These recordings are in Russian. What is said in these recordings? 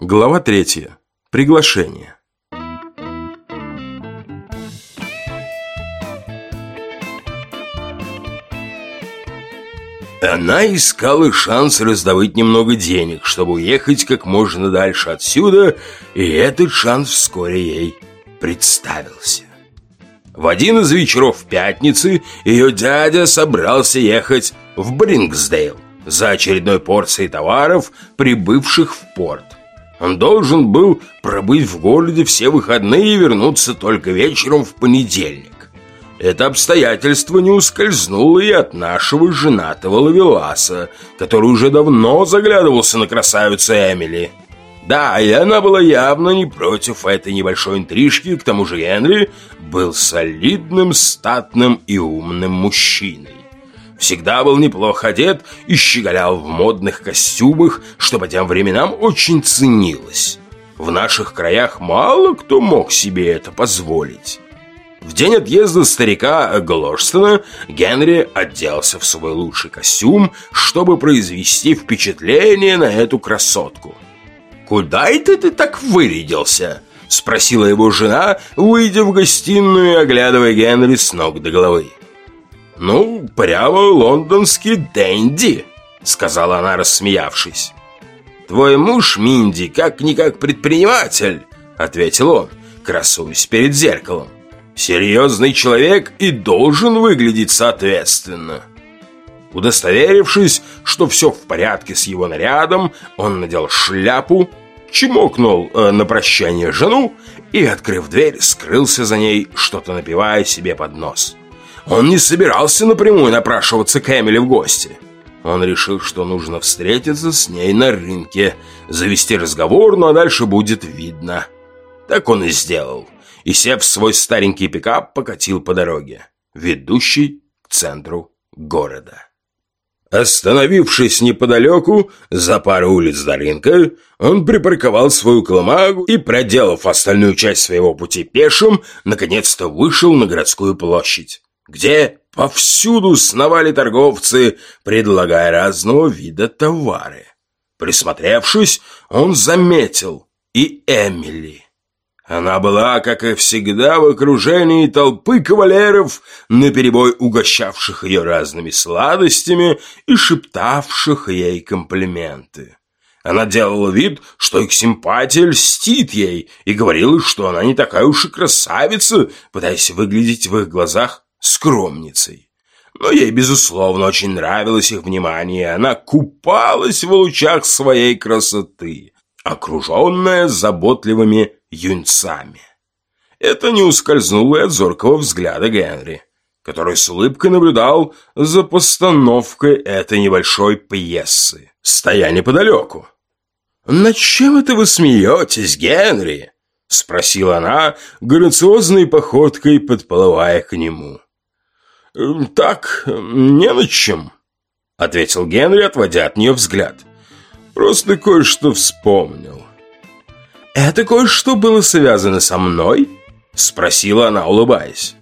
Глава третья. Приглашение. Она искала шанс раздобыть немного денег, чтобы уехать как можно дальше отсюда, и этот шанс вскоре ей представился. В один из вечеров пятницы ее дядя собрался ехать в Брингсдейл за очередной порцией товаров, прибывших в порт. Он должен был пробыть в городе все выходные и вернуться только вечером в понедельник. Это обстоятельство не ускользнуло и от нашего женатого Лавеласа, который уже давно заглядывался на красавицу Эмили. Да, и она была явно не против этой небольшой интрижки, к тому же Генри был солидным, статным и умным мужчиной. Всегда был неплохо одет и щеголял в модных костюмах, что по тем временам очень ценилось. В наших краях мало кто мог себе это позволить. В день отъезда старика Глорстона Генри оделся в свой лучший костюм, чтобы произвести впечатление на эту красотку. «Куда это ты так вырядился?» – спросила его жена, выйдя в гостиную и оглядывая Генри с ног до головы. «Ну, прямо лондонский дэнди», – сказала она, рассмеявшись. «Твой муж, Минди, как-никак предприниматель», – ответил он, красуясь перед зеркалом. Серьезный человек и должен выглядеть соответственно. Удостоверившись, что все в порядке с его нарядом, он надел шляпу, чмокнул э, на прощание жену и, открыв дверь, скрылся за ней, что-то напивая себе под нос. Он не собирался напрямую напрашиваться к Эмили в гости. Он решил, что нужно встретиться с ней на рынке, завести разговор, ну а дальше будет видно. Так он и сделал и, сев в свой старенький пикап, покатил по дороге, ведущей к центру города. Остановившись неподалеку, за пару улиц до рынка, он припарковал свою колымагу и, проделав остальную часть своего пути пешим, наконец-то вышел на городскую площадь, где повсюду сновали торговцы, предлагая разного вида товары. Присмотревшись, он заметил и Эмили. Она была, как и всегда, в окружении толпы кавалеров, наперебой угощавших ее разными сладостями и шептавших ей комплименты. Она делала вид, что их симпатия льстит ей, и говорила, что она не такая уж и красавица, пытаясь выглядеть в их глазах скромницей. Но ей, безусловно, очень нравилось их внимание, и она купалась в лучах своей красоты, окруженная заботливыми юнцами. Это не ускользнуло от зоркого взгляда Генри, который с улыбкой наблюдал за постановкой этой небольшой пьесы, стоя неподалеку. «Над чем это вы смеетесь, Генри?» — спросила она, грациозной походкой подплывая к нему. «Так, не над чем», — ответил Генри, отводя от нее взгляд. «Просто кое-что вспомнил». «Это кое-что было связано со мной?» Спросила она, улыбаясь.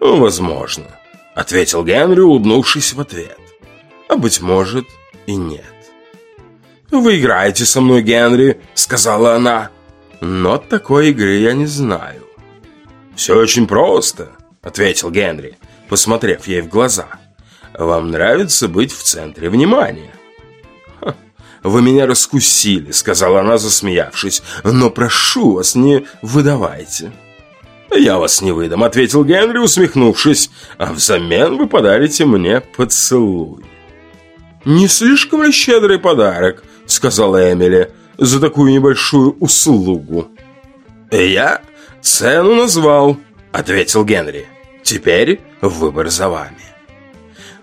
«Возможно», — ответил Генри, улыбнувшись в ответ. «А быть может и нет». «Вы играете со мной, Генри», — сказала она. «Но такой игры я не знаю». «Все очень просто», — ответил Генри, посмотрев ей в глаза. «Вам нравится быть в центре внимания?» «Вы меня раскусили», — сказала она, засмеявшись. «Но прошу вас, не выдавайте». «Я вас не выдам», — ответил Генри, усмехнувшись. «А взамен вы подарите мне поцелуй». «Не слишком ли щедрый подарок?» — сказала Эмили. «За такую небольшую услугу». «Я цену назвал», — ответил Генри. «Теперь выбор за вами».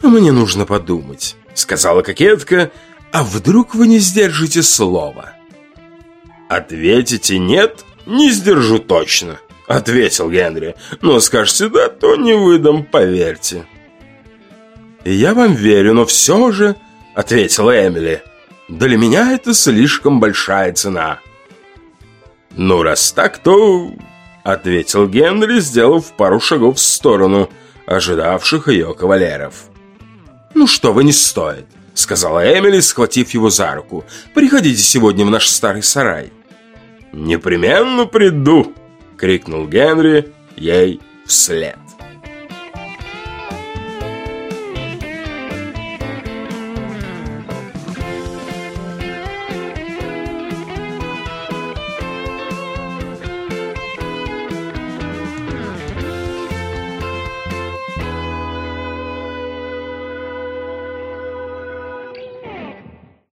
«Мне нужно подумать», — сказала кокетка, а вдруг вы не сдержите слова? Ответите «нет», не сдержу точно, ответил Генри. Но скажете «да», то не выдам, поверьте. Я вам верю, но все же, ответила Эмили, для меня это слишком большая цена. Ну, раз так, то... Ответил Генри, сделав пару шагов в сторону ожидавших ее кавалеров. «Ну что вы, не стоит. сказала Эмили, схватив его за руку. «Приходите сегодня в наш старый сарай». «Непременно приду!» — крикнул Генри ей вслед.